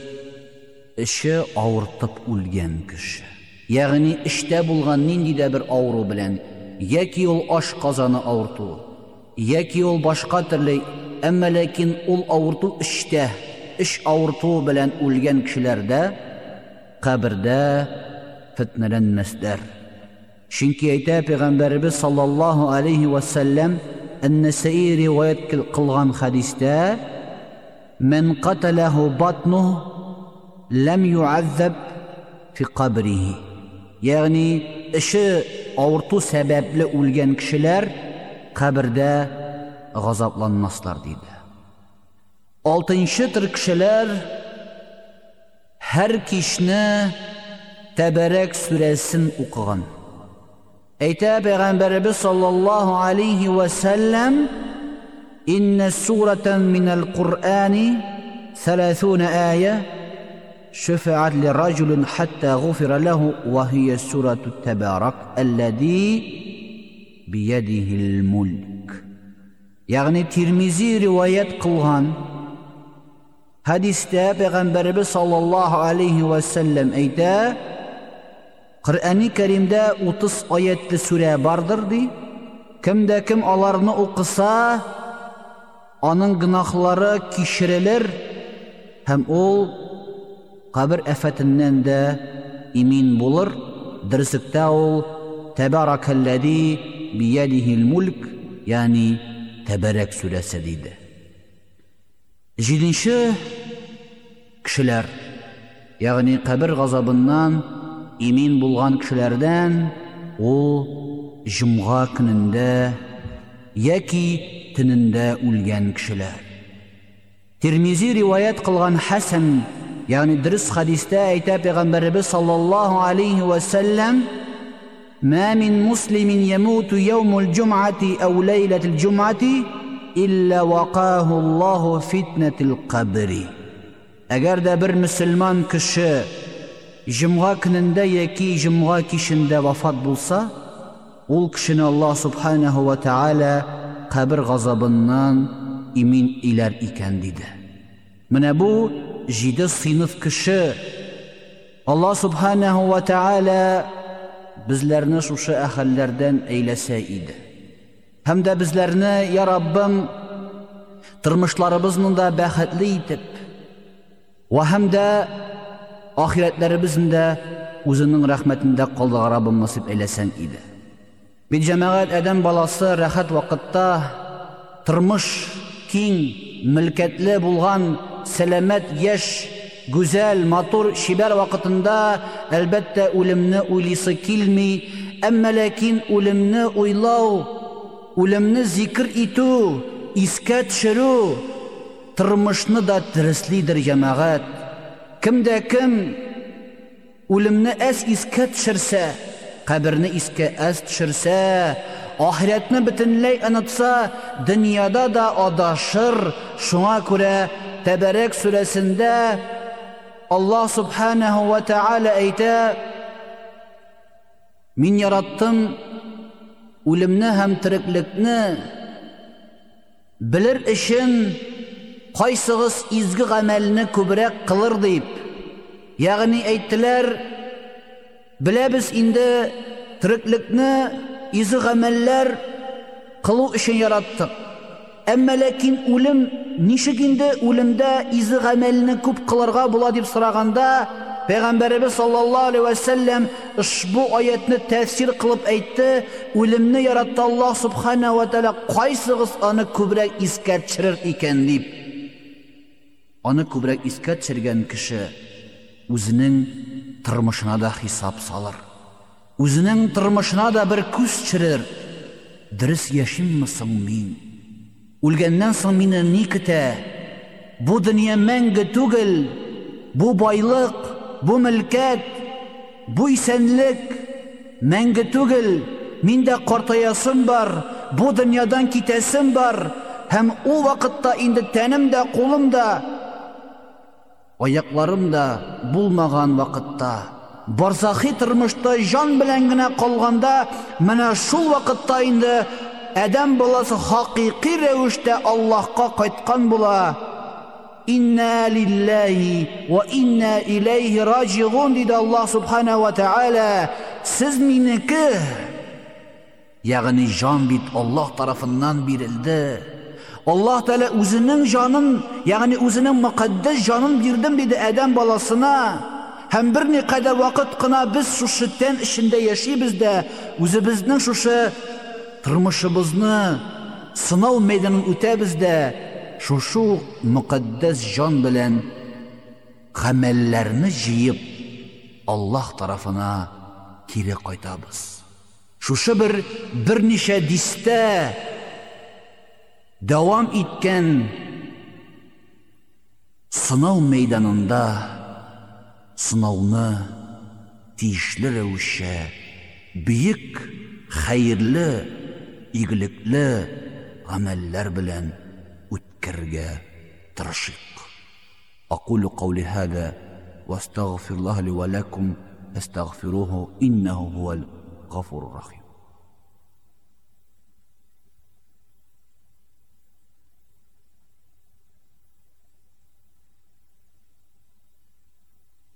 эше авыртып үлгән кеше. ягъни эштә булган нинди дә бер авыру белән яки ул аш казаны авырту яки ул башка төрле әмма ләкин ул авырту эштә эш авырту белән үлгән кешеләрдә кабердә фитнәләнмәсләр chunki ayta payg'ambarimiz sollallohu alayhi vasallam annasai rivoyat qilgan hadisda man qatalahu batnuh lam yuazzab fi qabrihi. Ya'ni ishi og'ritu sababli o'lgan kishilar qabrda g'azablanmaslar deydi oltinchi tir kishilar har kishni tabarak surasin o'qigan. Ayta payg'ambarimiz sollallohu alayhi vasallam inna suratan minal qur'ani ثلاثون آية شفعت لرجل حتى غفر له وهي سورة التبارك الذي بيده الملك يعني ترمزي رواية قلغان حديثة پیغمبر صلى الله عليه وسلم أيتا qur'oni karimda o'ttiz oyatli sura bordir di. Kimda kim ularni o'qisa uning gunohlari kechirilir ham u qabr afatidan da imin bo'lur. Dirsikda u tabarakallazi biyadihil mulk ya'ni tabarak surasi deydi. Yedinchi kishilar ya'ni qabr imin bo'lgan kishilardan u jumg'a kunida yoki tinida o'lgan kishilar termiziy rivoyat qilgan hasan ya'ni durust hadisda ayta payg'ambarimiz sollallohu alayhi vasallam ما من مسلم يموت يوم الجمعة أو ليلة الجمعة إلا وقاه الله فتنة القبر أجر بر مسلمان كشه жымға күнінде яки жымға кешінде вафат болса ол кішіні алла субханаху ва тағала қабір ғазабынан имин илер екен дейді міне бұл жеті сыйныф кіші алла субханаху ва тағала біздерні шушы әхәлләрдән әйләсә иде һәм дә безләрне я раббым тормышларыбызны да бәхетле итеп ва һәм дә ахирәтләребезендә үзенең рәхмәтендә калдыга Раббым насип әйләсәң иде. Бит җәмәгать адәм баласы рәхәт вакытта тормыш киң, милкәтле булган, сәламәт яшь, гүзәл, матур, шибәр вакытында әлбәттә үлемне уйлыйсы килми, әмма ләкин үлемне уйлау, үлемне зикр итү, искә төшерү тормышны да дөрестлидер җәмәгать. kimda kim o'limni as искә төшерсә, qabrni искә as төшерсә, oxiratni butunlay unutsa дөньяда да adashir Шуңа күрә tabarak surasida Аллаһ subhanahu ва тааля ayta Мин яраттым o'limni һәм tiriklikni Билер ishim қайсығыз изгі ғәмәліні көбірек қылыр дейіп яғни әйттілер біләбіз инде тіріклікні изгі ғәмәлләр қылу үшін яраттық әмма ләкин үлім нишек инде үлемдә изгі ғәмәліні көп қылырға була дип сұрағанда Пәйғамбәребез саллаллаһу алейхи ва саллям ушбу аятны тәфсир кылып әйтте, үлемне яратты Аллаһ субхана ва тааля кайсыгыз аны күбрәк искә төшерер икән дип Аны күбрәк искә төшергән кеше үзенең тормышына да хисап салыр. Үзенең тормышына да бер күз төшерер дөрес яшимме соң мин? Үлгәннән соң мине ни көтә? Бу дөнья мәңге түгел бу байлык бу мөлкәт бу исәнлек мәңге түгел. Миндә картаясым бар бу дөньядан китәсем бар. Һәм ул вакытта инде тәнем дә кулым да аякларым да булмаган вакытта. Барзахи тормышта жан белән генә калганда менә шул вакытта инде адәм баласы хакыйкый рәвештә Аллаһка кайткан була. Инна лиллахи ва инна илейхи раджиғун дейді аллах субхана ва тағала сіз менікі яғни жан бит аллах аллах тағала өзінің жанын яғни өзінің мұқаддас жанын бердім дейді әдәм баласына һәм бер никадәр вакыт кына без шушы тән эчендә яшибез дә үзебезнең шушы тормышыбызны сынау мәйданын үтәбез дә шушы мөкаддәс жан белән гамәлләрне җыеп Аллаһ тарафына кире кайтабыз. Шушы бер берничә дистә devam etgan sinov maydonida sinovni tegishli ravishda buyuk xayrli igilikli amallar bilan o'tkirga tirishik aqulu qawli hada واستغفر الله لي ولكم فاستغفروه انه هو الغفور الرحيم